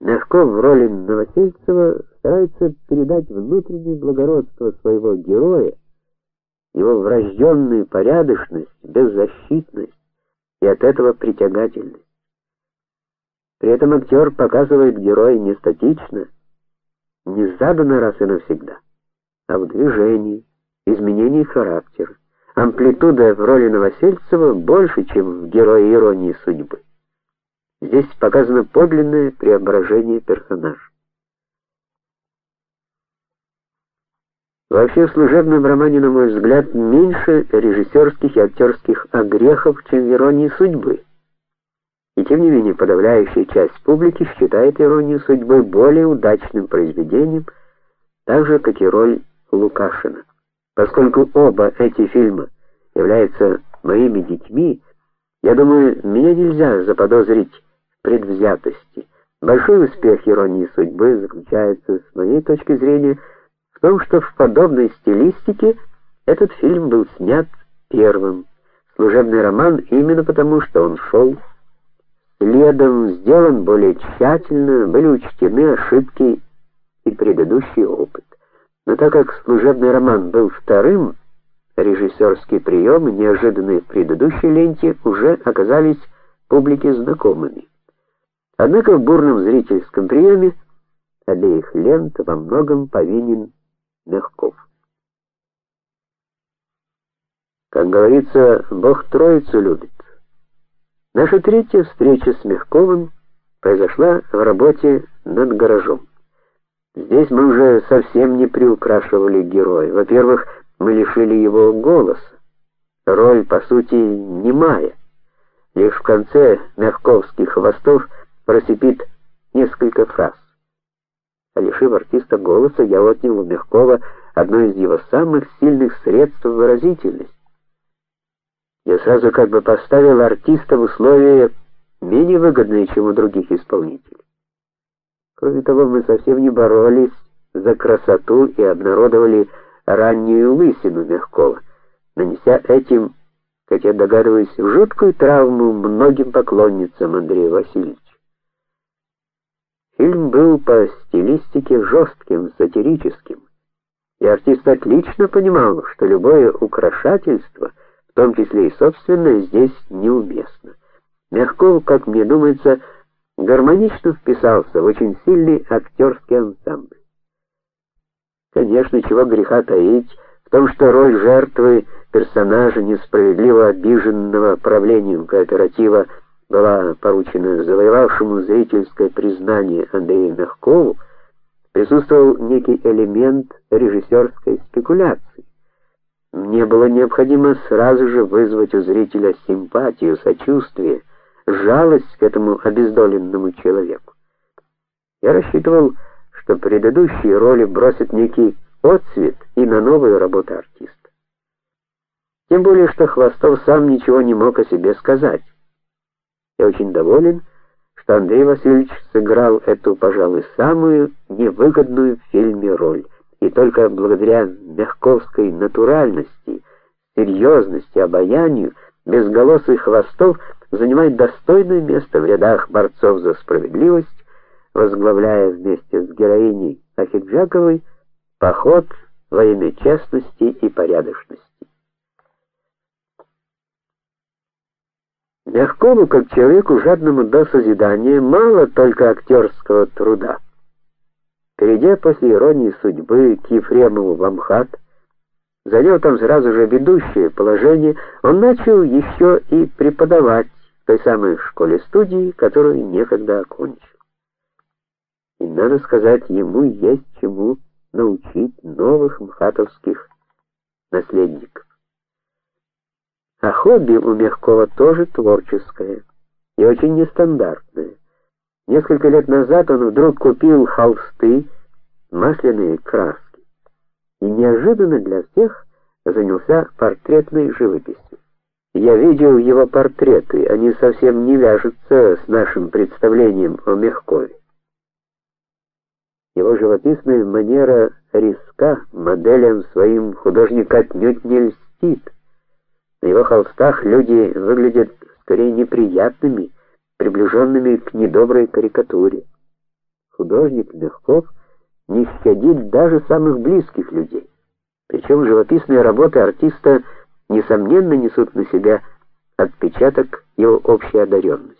Мягков в роли Новосельцева старается передать внутреннее благородство своего героя, его врожденную порядочность, беззащитность и от этого притягательность. При этом актер показывает героя не статично, не заданно раз и навсегда, а в движении, изменении характера. Амплитуда в роли Новосельцева больше, чем в герое иронии судьбы. Здесь показано подлинное преображение персонажа. Вообще в служебном романе, на мой взгляд, меньше режиссерских и актерских огрехов, чем в иронии судьбы. И тем не менее, подавляющая часть публики считает иронию судьбы более удачным произведением, так же как и роль Лукашина. Поскольку оба эти фильма являются моими детьми, я думаю, меня нельзя заподозрить предвзятости. Большой успех иронии судьбы заключается с моей точки зрения в том, что в подобной стилистике этот фильм был снят первым. Служебный роман именно потому, что он шел следом, сделан более тщательно, были учтены ошибки и предыдущий опыт. Но так как служебный роман был вторым, режиссерские приемы, неожиданные в предыдущей ленте, уже оказались публике знакомыми. Однако в бурном зрительском приеме обеих лент во многом повинен Мягков. Как говорится, Бог Троицу любит. Наша третья встреча с Мягковым произошла в работе над гаражом. Здесь мы уже совсем не приукрашивали героя. Во-первых, мы лишили его голоса. Роль, по сути, немая. Лишь в конце Мягковский хвостов просипит несколько фраз. Лишив артиста голоса, я отнял у Мягкова одно из его самых сильных средств выразительности. Я сразу как бы поставил артиста в условия менее выгодные, чем у других исполнителей. Кроме того, мы совсем не боролись за красоту и обнародовали раннюю лысину Мягкова, нанеся этим, как я догадываюсь, жуткую травму многим поклонницам Андрея Васильевича. Фильм был по стилистике жестким, сатирическим, и артист отлично понимал, что любое украшательство, в том числе и собственное, здесь неуместно. Мягков, как мне думается, гармонично вписался в очень сильный актерский ансамбль. Конечно, чего греха таить, в том, что роль жертвы персонажа несправедливо обиженного правлением кооператива была поручена завоевавшему зрительское признание Андрею Мягкову, присутствовал некий элемент режиссерской спекуляции. Мне было необходимо сразу же вызвать у зрителя симпатию, сочувствие, жалость к этому обездоленному человеку. Я рассчитывал, что предыдущие роли бросят некий отсвет и на новую работу артиста. Тем более, что Хвостов сам ничего не мог о себе сказать. Я очень доволен, что Андрей Васильевич сыграл эту, пожалуй, самую невыгодную в фильме роль, и только благодаря мягковской натуральности, серьезности, обаянию безголосый Хвостов занимает достойное место в рядах борцов за справедливость, возглавляя вместе с героиней Ахиджаковой поход во имя честности и порядочности. Мягкову, как человеку жадному до созидания, мало только актерского труда. Перейдя после иронии судьбы к Ефремову в Амхат, заняв там сразу же ведущее положение, он начал еще и преподавать в той самой школе-студии, которую некогда окончил. И надо сказать, ему есть чему научить новых мхатовских наследников. А хобби у Мягкова тоже творческое и очень нестандартное. Несколько лет назад он вдруг купил холсты, масляные краски и неожиданно для всех занялся портретной живописью. Я видел его портреты, они совсем не вяжутся с нашим представлением о Мягкове. Его живописная манера риска моделям своим художник отнюдь не льстит. На его холстах люди выглядят скорее неприятными, приближенными к недоброй карикатуре. художник Мягков не щадит даже самых близких людей. Причем живописные работы артиста несомненно несут на себя отпечаток его общей одаренности.